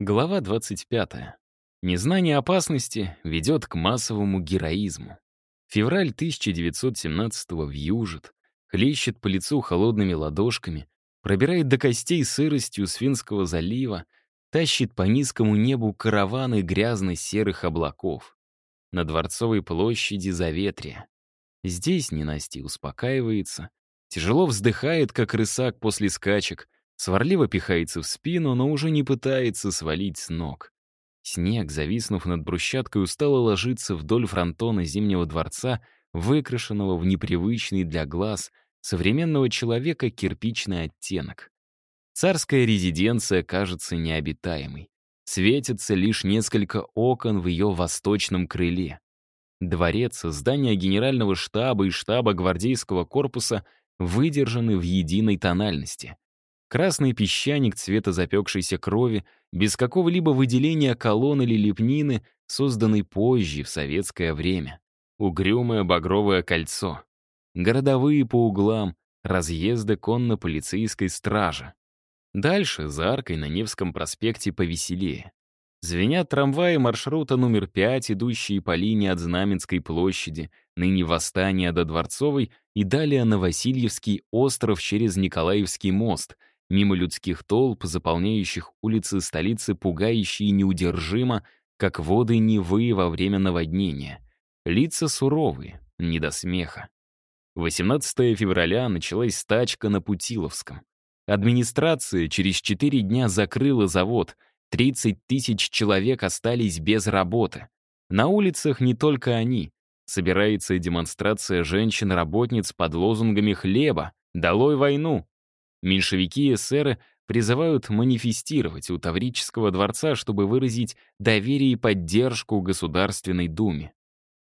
Глава 25. Незнание опасности ведет к массовому героизму. Февраль 1917-го вьюжит, хлещет по лицу холодными ладошками, пробирает до костей сыростью Свинского залива, тащит по низкому небу караваны грязно-серых облаков. На Дворцовой площади заветрие. Здесь ненасти успокаивается, тяжело вздыхает, как рысак после скачек — Сварливо пихается в спину, но уже не пытается свалить с ног. Снег, зависнув над брусчаткой, устало ложится вдоль фронтона Зимнего дворца, выкрашенного в непривычный для глаз современного человека кирпичный оттенок. Царская резиденция кажется необитаемой. Светится лишь несколько окон в ее восточном крыле. Дворец, здание генерального штаба и штаба гвардейского корпуса выдержаны в единой тональности — Красный песчаник цвета запекшейся крови, без какого-либо выделения колонн или лепнины, созданный позже, в советское время. Угрюмое багровое кольцо. Городовые по углам, разъезды конно-полицейской стражи. Дальше, за аркой на Невском проспекте, повеселее. Звенят трамваи маршрута номер 5, идущие по линии от Знаменской площади, ныне Восстания до Дворцовой, и далее на Васильевский остров через Николаевский мост — мимо людских толп, заполняющих улицы столицы пугающе и неудержимо, как воды Невы во время наводнения. Лица суровые, не до смеха. 18 февраля началась стачка на Путиловском. Администрация через 4 дня закрыла завод, 30 тысяч человек остались без работы. На улицах не только они. Собирается демонстрация женщин-работниц под лозунгами «Хлеба», «Долой войну», Меньшевики и эсеры призывают манифестировать у Таврического дворца, чтобы выразить доверие и поддержку Государственной Думе.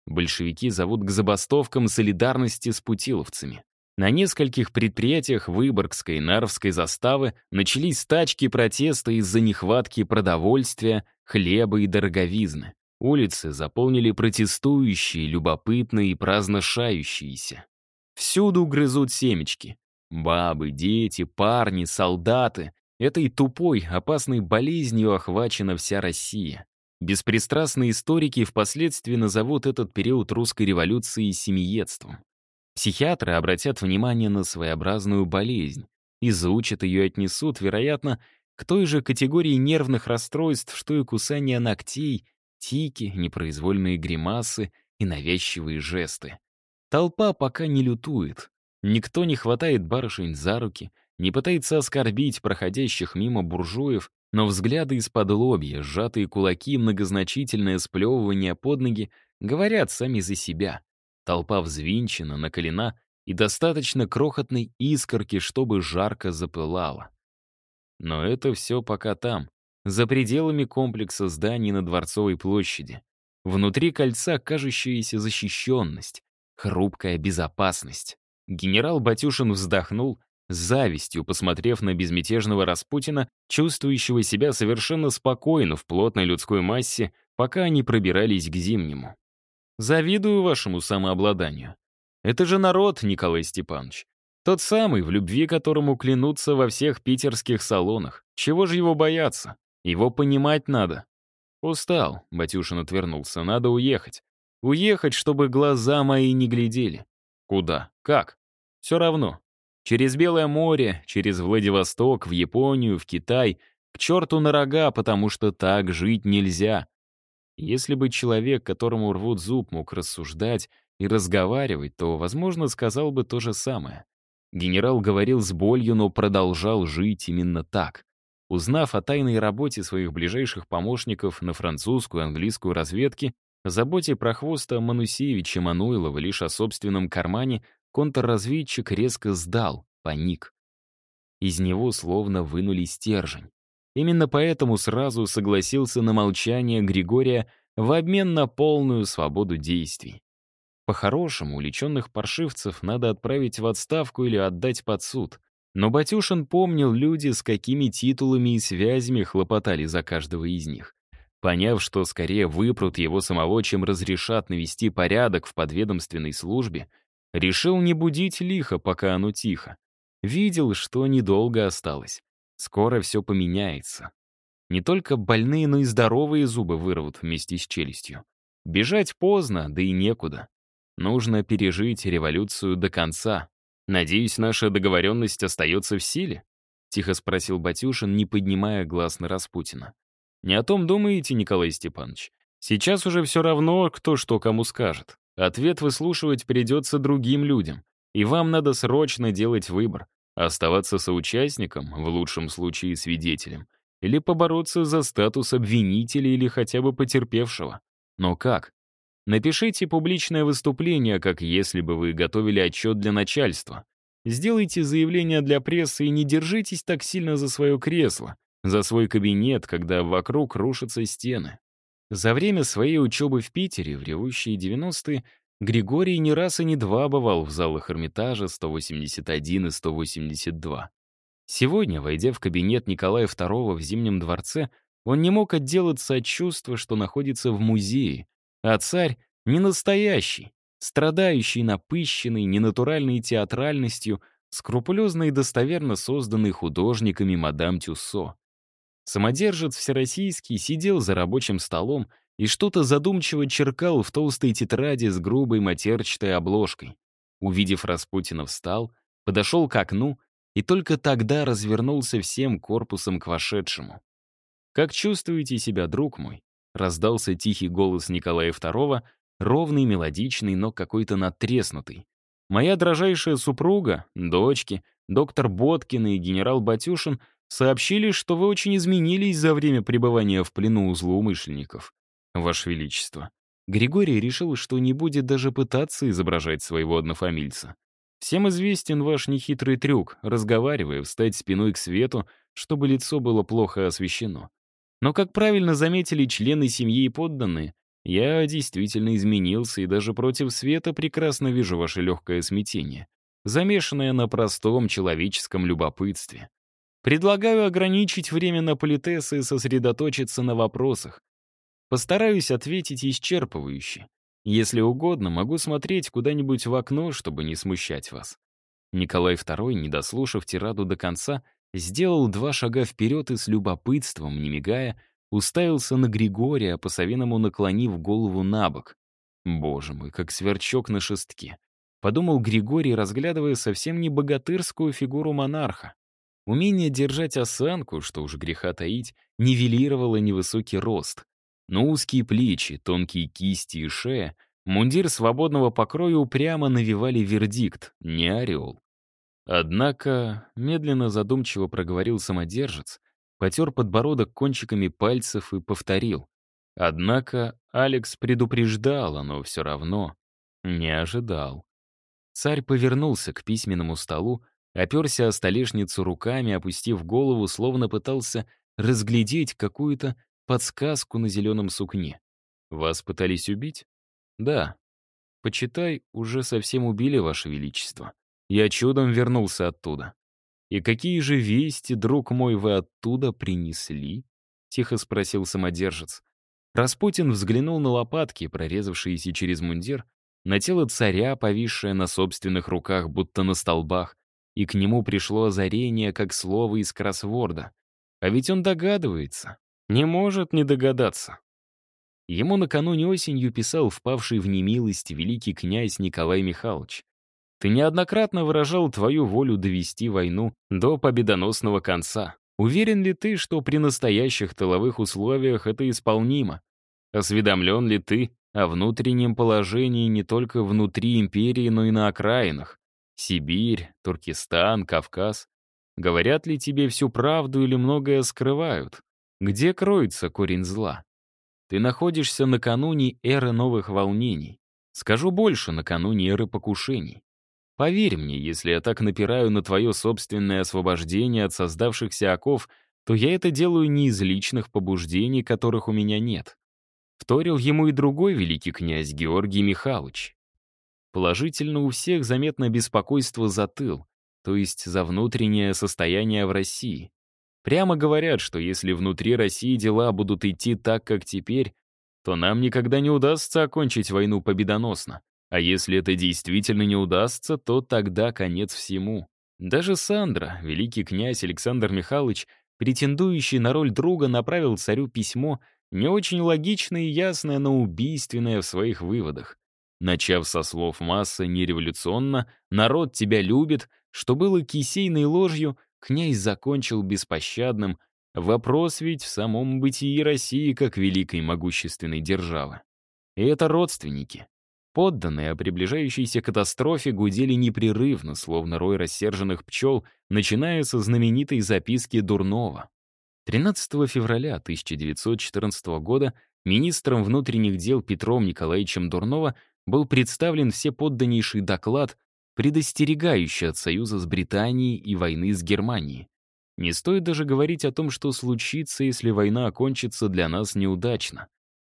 Большевики зовут к забастовкам солидарности с путиловцами. На нескольких предприятиях Выборгской и Нарвской заставы начались стачки протеста из-за нехватки продовольствия, хлеба и дороговизны. Улицы заполнили протестующие, любопытные и праздно шающиеся. Всюду грызут семечки. Бабы, дети, парни, солдаты. Этой тупой, опасной болезнью охвачена вся Россия. Беспристрастные историки впоследствии назовут этот период русской революции семиедством. Психиатры обратят внимание на своеобразную болезнь, изучат ее и отнесут, вероятно, к той же категории нервных расстройств, что и кусание ногтей, тики, непроизвольные гримасы и навязчивые жесты. Толпа пока не лютует, Никто не хватает барышень за руки, не пытается оскорбить проходящих мимо буржуев, но взгляды из-под лобья, сжатые кулаки, многозначительное сплевывание под ноги говорят сами за себя. Толпа взвинчена, наколена и достаточно крохотной искорки, чтобы жарко запылала. Но это все пока там, за пределами комплекса зданий на Дворцовой площади. Внутри кольца кажущаяся защищенность, хрупкая безопасность. Генерал Батюшин вздохнул, с завистью посмотрев на безмятежного Распутина, чувствующего себя совершенно спокойно в плотной людской массе, пока они пробирались к Зимнему. «Завидую вашему самообладанию. Это же народ, Николай Степанович. Тот самый, в любви которому клянутся во всех питерских салонах. Чего же его бояться? Его понимать надо». «Устал», — Батюшин отвернулся, — «надо уехать. Уехать, чтобы глаза мои не глядели». «Куда? Как?» Все равно. Через Белое море, через Владивосток, в Японию, в Китай, к черту на рога, потому что так жить нельзя. Если бы человек, которому рвут зуб, мог рассуждать и разговаривать, то, возможно, сказал бы то же самое. Генерал говорил с болью, но продолжал жить именно так. Узнав о тайной работе своих ближайших помощников на французскую и английскую разведки, о заботе про хвоста Манусевича Мануилова лишь о собственном кармане, контрразведчик резко сдал, паник. Из него словно вынули стержень. Именно поэтому сразу согласился на молчание Григория в обмен на полную свободу действий. По-хорошему, уличенных паршивцев надо отправить в отставку или отдать под суд. Но Батюшин помнил люди, с какими титулами и связями хлопотали за каждого из них. Поняв, что скорее выпрут его самого, чем разрешат навести порядок в подведомственной службе, Решил не будить лихо, пока оно тихо. Видел, что недолго осталось. Скоро все поменяется. Не только больные, но и здоровые зубы вырвут вместе с челюстью. Бежать поздно, да и некуда. Нужно пережить революцию до конца. Надеюсь, наша договоренность остается в силе? Тихо спросил Батюшин, не поднимая глаз на Распутина. Не о том думаете, Николай Степанович? Сейчас уже все равно, кто что кому скажет. Ответ выслушивать придется другим людям. И вам надо срочно делать выбор. Оставаться соучастником, в лучшем случае свидетелем, или побороться за статус обвинителя или хотя бы потерпевшего. Но как? Напишите публичное выступление, как если бы вы готовили отчет для начальства. Сделайте заявление для прессы и не держитесь так сильно за свое кресло, за свой кабинет, когда вокруг рушатся стены. За время своей учебы в Питере, в ревущие 90-е, Григорий не раз и не два бывал в залах Эрмитажа 181 и 182. Сегодня, войдя в кабинет Николая II в Зимнем дворце, он не мог отделаться от чувства, что находится в музее, а царь не настоящий, страдающий напыщенной, ненатуральной театральностью, скрупулезно и достоверно созданный художниками мадам Тюссо. Самодержец всероссийский сидел за рабочим столом и что-то задумчиво черкал в толстой тетради с грубой матерчатой обложкой. Увидев Распутина, встал, подошел к окну и только тогда развернулся всем корпусом к вошедшему. «Как чувствуете себя, друг мой?» — раздался тихий голос Николая II, ровный, мелодичный, но какой-то надтреснутый. «Моя дрожайшая супруга, дочки, доктор Боткин и генерал Батюшин сообщили, что вы очень изменились за время пребывания в плену у злоумышленников. Ваше Величество». Григорий решил, что не будет даже пытаться изображать своего однофамильца. Всем известен ваш нехитрый трюк, разговаривая, встать спиной к свету, чтобы лицо было плохо освещено. Но, как правильно заметили члены семьи и подданные, я действительно изменился и даже против света прекрасно вижу ваше легкое смятение, замешанное на простом человеческом любопытстве. Предлагаю ограничить время на политесы и сосредоточиться на вопросах. Постараюсь ответить исчерпывающе. Если угодно, могу смотреть куда-нибудь в окно, чтобы не смущать вас. Николай II, не дослушав тираду до конца, сделал два шага вперед и с любопытством, не мигая, уставился на Григория, по-совиному наклонив голову на бок. Боже мой, как сверчок на шестке. Подумал Григорий, разглядывая совсем не богатырскую фигуру монарха. Умение держать осанку, что уж греха таить, нивелировало невысокий рост. Но узкие плечи, тонкие кисти и шея, мундир свободного покроя упрямо навевали вердикт — не орел. Однако, медленно задумчиво проговорил самодержец, потер подбородок кончиками пальцев и повторил. Однако Алекс предупреждал, но все равно не ожидал. Царь повернулся к письменному столу, оперся о столешницу руками, опустив голову, словно пытался разглядеть какую-то подсказку на зеленом сукне. «Вас пытались убить?» «Да. Почитай, уже совсем убили, Ваше Величество. Я чудом вернулся оттуда». «И какие же вести, друг мой, вы оттуда принесли?» — тихо спросил самодержец. Распутин взглянул на лопатки, прорезавшиеся через мундир, на тело царя, повисшее на собственных руках, будто на столбах, и к нему пришло озарение, как слово из кроссворда. А ведь он догадывается. Не может не догадаться. Ему накануне осенью писал впавший в немилость великий князь Николай Михайлович. «Ты неоднократно выражал твою волю довести войну до победоносного конца. Уверен ли ты, что при настоящих тыловых условиях это исполнимо? Осведомлен ли ты о внутреннем положении не только внутри империи, но и на окраинах? Сибирь, Туркестан, Кавказ. Говорят ли тебе всю правду или многое скрывают? Где кроется корень зла? Ты находишься накануне эры новых волнений. Скажу больше, накануне эры покушений. Поверь мне, если я так напираю на твое собственное освобождение от создавшихся оков, то я это делаю не из личных побуждений, которых у меня нет. Вторил ему и другой великий князь Георгий Михайлович. Положительно у всех заметно беспокойство за тыл, то есть за внутреннее состояние в России. Прямо говорят, что если внутри России дела будут идти так, как теперь, то нам никогда не удастся окончить войну победоносно. А если это действительно не удастся, то тогда конец всему. Даже Сандра, великий князь Александр Михайлович, претендующий на роль друга, направил царю письмо, не очень логичное и ясное, но убийственное в своих выводах. Начав со слов масса нереволюционно, народ тебя любит, что было кисейной ложью, князь закончил беспощадным, вопрос ведь в самом бытии России как великой могущественной державы. И это родственники. Подданные о приближающейся катастрофе гудели непрерывно, словно рой рассерженных пчел, начиная со знаменитой записки Дурнова. 13 февраля 1914 года министром внутренних дел Петром Николаевичем Дурнова был представлен всеподданнейший доклад, предостерегающий от союза с Британией и войны с Германией. Не стоит даже говорить о том, что случится, если война окончится для нас неудачно.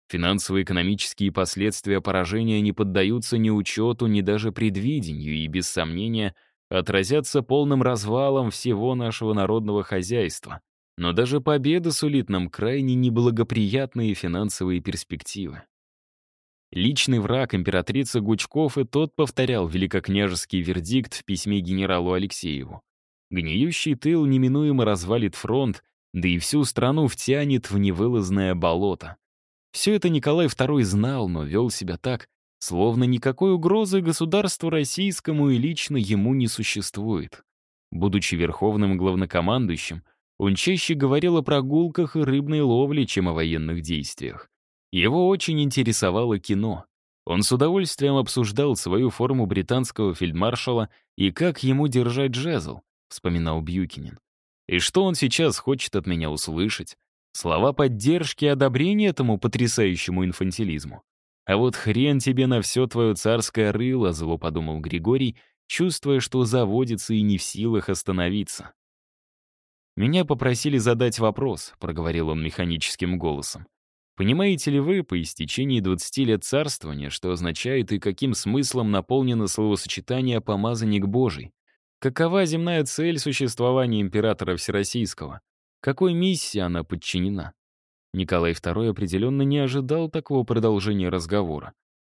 Финансово-экономические последствия поражения не поддаются ни учету, ни даже предвидению и, без сомнения, отразятся полным развалом всего нашего народного хозяйства. Но даже победа сулит нам крайне неблагоприятные финансовые перспективы. Личный враг императрицы Гучков и тот повторял великокняжеский вердикт в письме генералу Алексееву. Гниющий тыл неминуемо развалит фронт, да и всю страну втянет в невылазное болото. Все это Николай II знал, но вел себя так, словно никакой угрозы государству российскому и лично ему не существует. Будучи верховным главнокомандующим, он чаще говорил о прогулках и рыбной ловле, чем о военных действиях. Его очень интересовало кино. Он с удовольствием обсуждал свою форму британского фельдмаршала и как ему держать жезл, вспоминал Бьюкинин. И что он сейчас хочет от меня услышать? Слова поддержки и одобрения этому потрясающему инфантилизму. А вот хрен тебе на все твое царское рыло, зло подумал Григорий, чувствуя, что заводится и не в силах остановиться. «Меня попросили задать вопрос», — проговорил он механическим голосом. «Понимаете ли вы, по истечении 20 лет царствования, что означает и каким смыслом наполнено словосочетание «помазанник Божий»? Какова земная цель существования императора Всероссийского? Какой миссии она подчинена? Николай II определенно не ожидал такого продолжения разговора.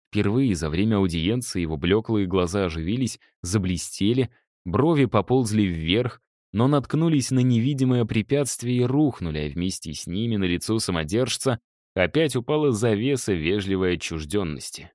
Впервые за время аудиенции его блеклые глаза оживились, заблестели, брови поползли вверх, но наткнулись на невидимое препятствие и рухнули, а вместе с ними на лицо самодержца опять упала завеса вежливой отчужденности.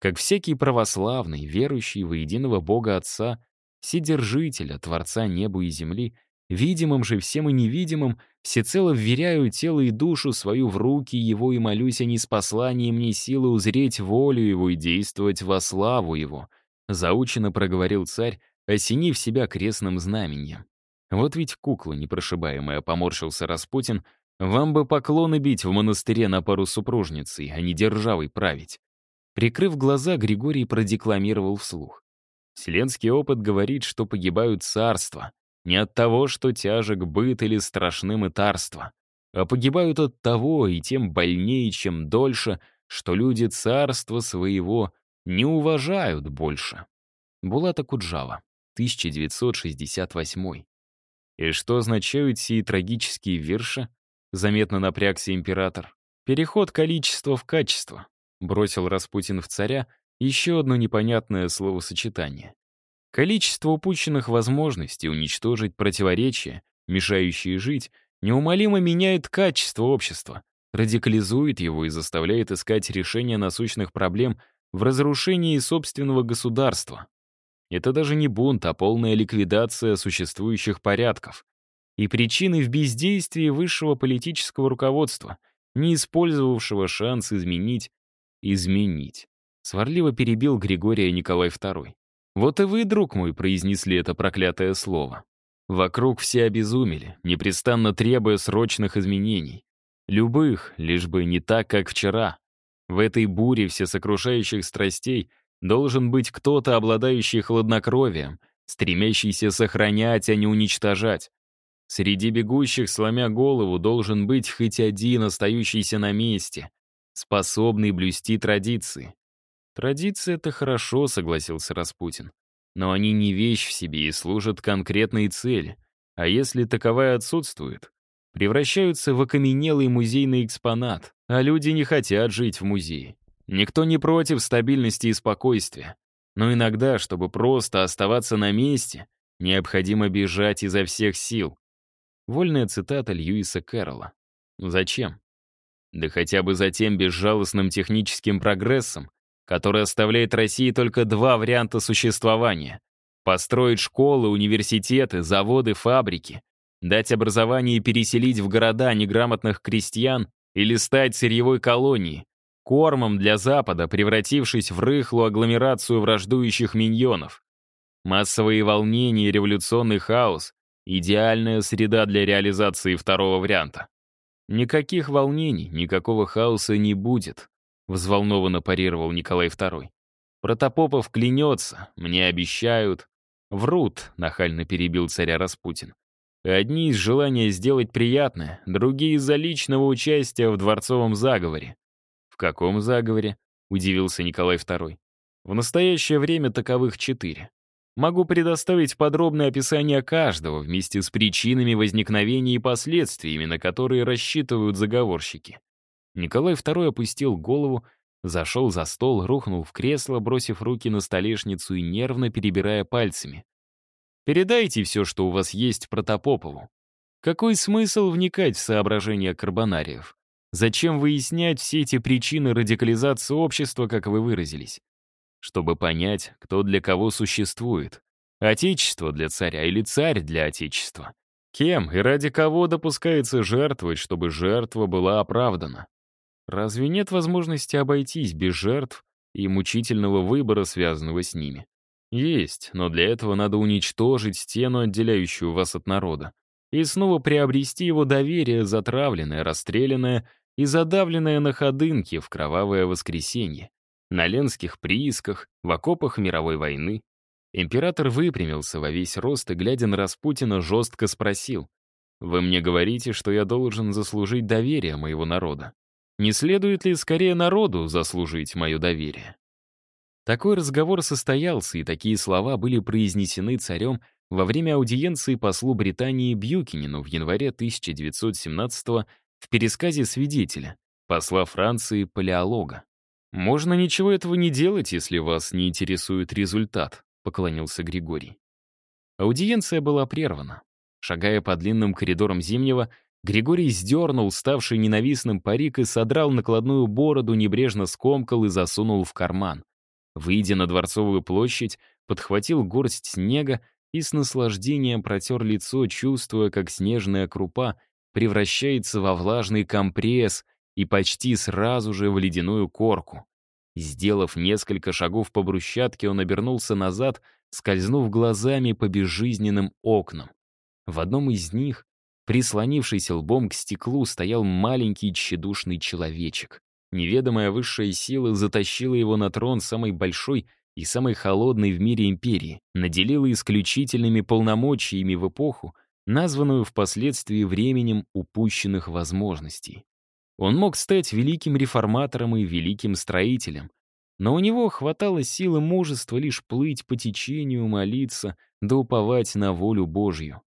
Как всякий православный, верующий во единого Бога Отца, Вседержителя, Творца неба и земли, Видимым же всем и невидимым всецело вверяю тело и душу свою в руки его и молюсь о неспослании мне силы узреть волю его и действовать во славу его», заучено проговорил царь, осенив себя крестным знаменем. «Вот ведь кукла непрошибаемая», — поморщился Распутин, «вам бы поклоны бить в монастыре на пару супружницей, а не державой править». Прикрыв глаза, Григорий продекламировал вслух. «Вселенский опыт говорит, что погибают царства, не от того, что тяжек быт или страшны мытарства, а погибают от того, и тем больнее, чем дольше, что люди царства своего не уважают больше. Булата Куджава, 1968. И что означают сии трагические верши? Заметно напрягся император. Переход количества в качество. Бросил Распутин в царя еще одно непонятное словосочетание. Количество упущенных возможностей уничтожить противоречия, мешающие жить, неумолимо меняет качество общества, радикализует его и заставляет искать решения насущных проблем в разрушении собственного государства. Это даже не бунт, а полная ликвидация существующих порядков. И причины в бездействии высшего политического руководства, не использовавшего шанс изменить, изменить. Сварливо перебил Григория Николай II. Вот и вы, друг мой, произнесли это проклятое слово. Вокруг все обезумели, непрестанно требуя срочных изменений. Любых, лишь бы не так, как вчера. В этой буре всесокрушающих страстей должен быть кто-то, обладающий хладнокровием, стремящийся сохранять, а не уничтожать. Среди бегущих, сломя голову, должен быть хоть один, остающийся на месте, способный блюсти традиции. «Традиции — это хорошо», — согласился Распутин. «Но они не вещь в себе и служат конкретной цели. А если таковая отсутствует, превращаются в окаменелый музейный экспонат, а люди не хотят жить в музее. Никто не против стабильности и спокойствия. Но иногда, чтобы просто оставаться на месте, необходимо бежать изо всех сил. Вольная цитата Льюиса Кэрролла. Зачем? Да хотя бы за тем безжалостным техническим прогрессом, который оставляет России только два варианта существования. Построить школы, университеты, заводы, фабрики, дать образование и переселить в города неграмотных крестьян или стать сырьевой колонией, кормом для Запада, превратившись в рыхлую агломерацию враждующих миньонов. Массовые волнения и революционный хаос — идеальная среда для реализации второго варианта. Никаких волнений, никакого хаоса не будет, взволнованно парировал Николай II. Протопопов клянется, мне обещают. Врут, нахально перебил царя Распутин. Одни из желания сделать приятное, другие из-за личного участия в дворцовом заговоре. «В каком заговоре?» — удивился Николай II. «В настоящее время таковых четыре. Могу предоставить подробное описание каждого вместе с причинами возникновения и последствиями, на которые рассчитывают заговорщики. Николай II опустил голову, зашел за стол, рухнул в кресло, бросив руки на столешницу и нервно перебирая пальцами. «Передайте все, что у вас есть Протопопову. Какой смысл вникать в соображения карбонариев? Зачем выяснять все эти причины радикализации общества, как вы выразились? Чтобы понять, кто для кого существует. Отечество для царя или царь для отечества. Кем и ради кого допускается жертвовать, чтобы жертва была оправдана? Разве нет возможности обойтись без жертв и мучительного выбора, связанного с ними? Есть, но для этого надо уничтожить стену, отделяющую вас от народа, и снова приобрести его доверие, затравленное, расстрелянное и задавленное на ходынке в кровавое воскресенье на ленских приисках, в окопах мировой войны. Император выпрямился во весь рост и, глядя на Распутина, жестко спросил. «Вы мне говорите, что я должен заслужить доверие моего народа. Не следует ли скорее народу заслужить мое доверие?» Такой разговор состоялся, и такие слова были произнесены царем во время аудиенции послу Британии Бьюкинину в январе 1917 в пересказе свидетеля, посла Франции Палеолога. «Можно ничего этого не делать, если вас не интересует результат», — поклонился Григорий. Аудиенция была прервана. Шагая по длинным коридорам Зимнего, Григорий сдернул ставший ненавистным парик и содрал накладную бороду, небрежно скомкал и засунул в карман. Выйдя на Дворцовую площадь, подхватил горсть снега и с наслаждением протер лицо, чувствуя, как снежная крупа превращается во влажный компресс, и почти сразу же в ледяную корку. Сделав несколько шагов по брусчатке, он обернулся назад, скользнув глазами по безжизненным окнам. В одном из них, прислонившись лбом к стеклу, стоял маленький тщедушный человечек. Неведомая высшая сила затащила его на трон самой большой и самой холодной в мире империи, наделила исключительными полномочиями в эпоху, названную впоследствии временем упущенных возможностей. Он мог стать великим реформатором и великим строителем, но у него хватало силы мужества лишь плыть по течению, молиться, да уповать на волю Божью.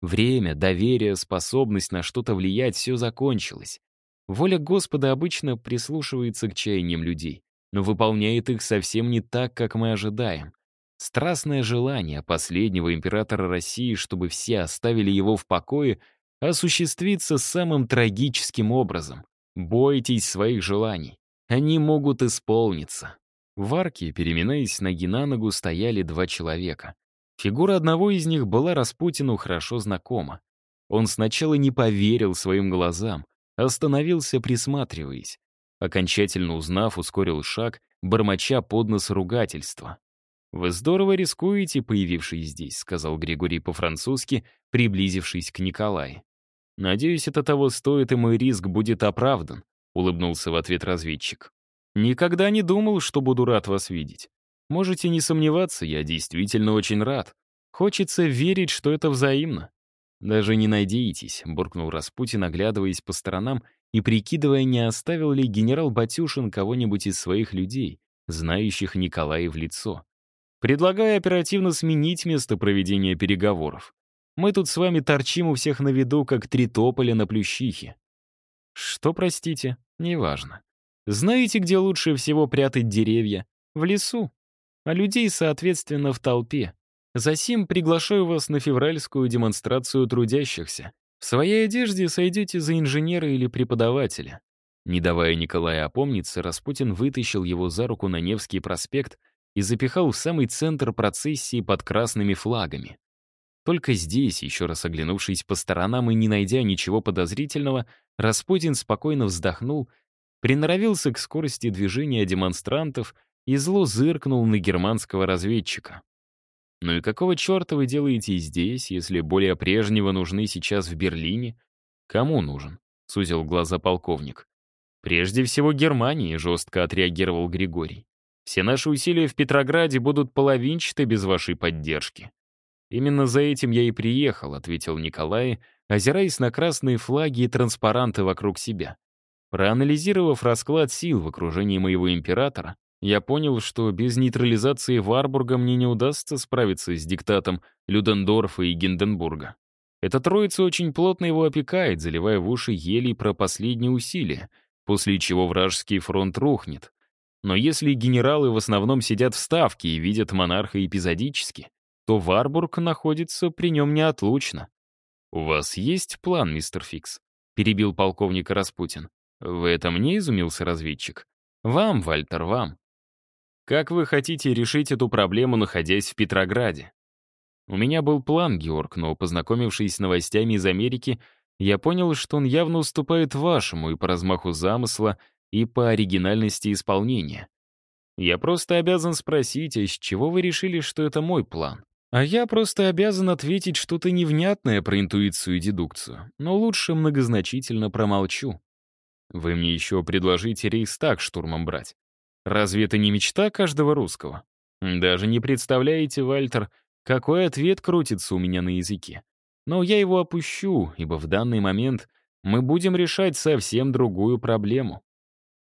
Время, доверие, способность на что-то влиять — все закончилось. Воля Господа обычно прислушивается к чаяниям людей, но выполняет их совсем не так, как мы ожидаем. Страстное желание последнего императора России, чтобы все оставили его в покое — осуществится самым трагическим образом. Бойтесь своих желаний. Они могут исполниться. В арке, переминаясь ноги на ногу, стояли два человека. Фигура одного из них была Распутину хорошо знакома. Он сначала не поверил своим глазам, остановился, присматриваясь. Окончательно узнав, ускорил шаг, бормоча под нос ругательства. «Вы здорово рискуете, появившись здесь», — сказал Григорий по-французски, приблизившись к Николаю. «Надеюсь, это того стоит, и мой риск будет оправдан», — улыбнулся в ответ разведчик. «Никогда не думал, что буду рад вас видеть. Можете не сомневаться, я действительно очень рад. Хочется верить, что это взаимно». «Даже не надейтесь», — буркнул Распутин, оглядываясь по сторонам и прикидывая, не оставил ли генерал Батюшин кого-нибудь из своих людей, знающих Николая в лицо. «Предлагаю оперативно сменить место проведения переговоров. Мы тут с вами торчим у всех на виду, как три тополя на плющихе. Что, простите? Неважно. Знаете, где лучше всего прятать деревья? В лесу. А людей, соответственно, в толпе. Засим приглашаю вас на февральскую демонстрацию трудящихся. В своей одежде сойдете за инженера или преподавателя. Не давая Николаю опомниться, Распутин вытащил его за руку на Невский проспект и запихал в самый центр процессии под красными флагами. Только здесь, еще раз оглянувшись по сторонам и не найдя ничего подозрительного, Распутин спокойно вздохнул, приноровился к скорости движения демонстрантов и зло зыркнул на германского разведчика. «Ну и какого черта вы делаете здесь, если более прежнего нужны сейчас в Берлине? Кому нужен?» — сузил глаза полковник. «Прежде всего Германии», — жестко отреагировал Григорий. «Все наши усилия в Петрограде будут половинчаты без вашей поддержки». «Именно за этим я и приехал», — ответил Николай, озираясь на красные флаги и транспаранты вокруг себя. Проанализировав расклад сил в окружении моего императора, я понял, что без нейтрализации Варбурга мне не удастся справиться с диктатом Людендорфа и Гинденбурга. Эта троица очень плотно его опекает, заливая в уши елей про последние усилия, после чего вражеский фронт рухнет. Но если генералы в основном сидят в Ставке и видят монарха эпизодически, то Варбург находится при нем неотлучно. «У вас есть план, мистер Фикс?» — перебил полковник Распутин. «В этом не изумился разведчик?» «Вам, Вальтер, вам. Как вы хотите решить эту проблему, находясь в Петрограде?» У меня был план, Георг, но, познакомившись с новостями из Америки, я понял, что он явно уступает вашему и по размаху замысла, и по оригинальности исполнения. Я просто обязан спросить, а с чего вы решили, что это мой план? А я просто обязан ответить что-то невнятное про интуицию и дедукцию, но лучше многозначительно промолчу. Вы мне еще предложите Рейхстаг штурмом брать. Разве это не мечта каждого русского? Даже не представляете, Вальтер, какой ответ крутится у меня на языке. Но я его опущу, ибо в данный момент мы будем решать совсем другую проблему.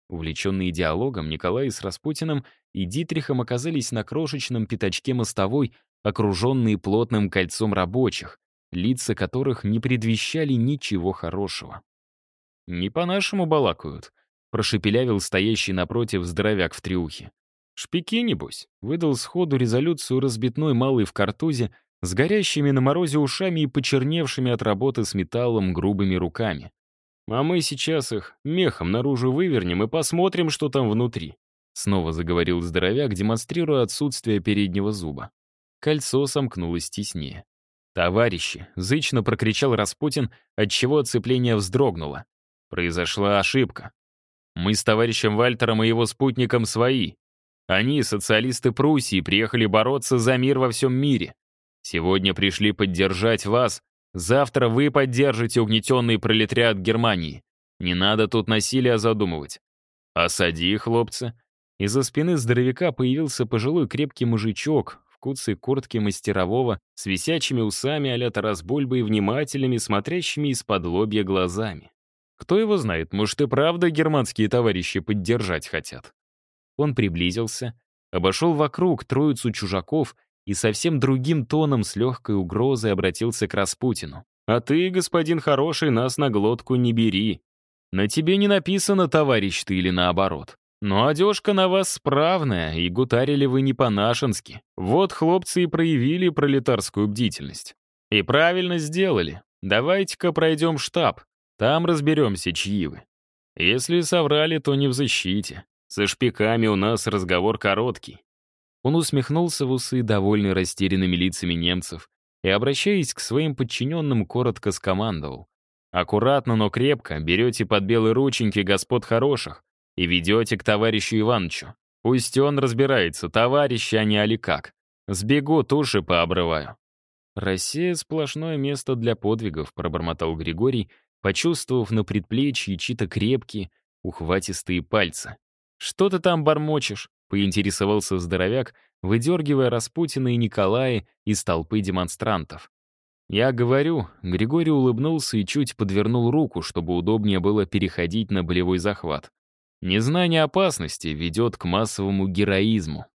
Увлеченные диалогом, Николай с Распутиным и Дитрихом оказались на крошечном пятачке мостовой, окруженные плотным кольцом рабочих, лица которых не предвещали ничего хорошего. «Не по-нашему балакают», — прошепелявил стоящий напротив здоровяк в трюхе. «Шпики, небось», — выдал сходу резолюцию разбитной малый в картузе с горящими на морозе ушами и почерневшими от работы с металлом грубыми руками. «А мы сейчас их мехом наружу вывернем и посмотрим, что там внутри», снова заговорил здоровяк, демонстрируя отсутствие переднего зуба. Кольцо сомкнулось теснее. «Товарищи!» — зычно прокричал Распутин, отчего оцепление вздрогнуло. «Произошла ошибка. Мы с товарищем Вальтером и его спутником свои. Они, социалисты Пруссии, приехали бороться за мир во всем мире. Сегодня пришли поддержать вас, завтра вы поддержите угнетенный пролетариат Германии. Не надо тут насилия задумывать. Осади, хлопцы. Из-за спины здоровяка появился пожилой крепкий мужичок в куртке мастерового с висячими усами а-ля Тарас Бульба и внимательными, смотрящими из-под лобья глазами. Кто его знает, может и правда германские товарищи поддержать хотят. Он приблизился, обошел вокруг троицу чужаков и совсем другим тоном с легкой угрозой обратился к Распутину. «А ты, господин хороший, нас на глотку не бери. На тебе не написано, товарищ ты, или наоборот. Но одежка на вас справная, и гутарили вы не по-нашенски. Вот хлопцы и проявили пролетарскую бдительность. И правильно сделали. Давайте-ка пройдем штаб. Там разберемся, чьи вы. Если соврали, то не в защите. Со шпиками у нас разговор короткий. Он усмехнулся в усы, довольный растерянными лицами немцев, и, обращаясь к своим подчиненным, коротко скомандовал. «Аккуратно, но крепко берете под белые рученьки господ хороших и ведете к товарищу Иванычу. Пусть он разбирается, товарищи, не али как. Сбегу, туши пообрываю». «Россия — сплошное место для подвигов», — пробормотал Григорий, почувствовав на предплечье чьи-то крепкие, ухватистые пальцы. «Что ты там бормочешь?» — поинтересовался здоровяк, выдергивая Распутина и Николая из толпы демонстрантов. «Я говорю», — Григорий улыбнулся и чуть подвернул руку, чтобы удобнее было переходить на болевой захват. «Незнание опасности ведет к массовому героизму».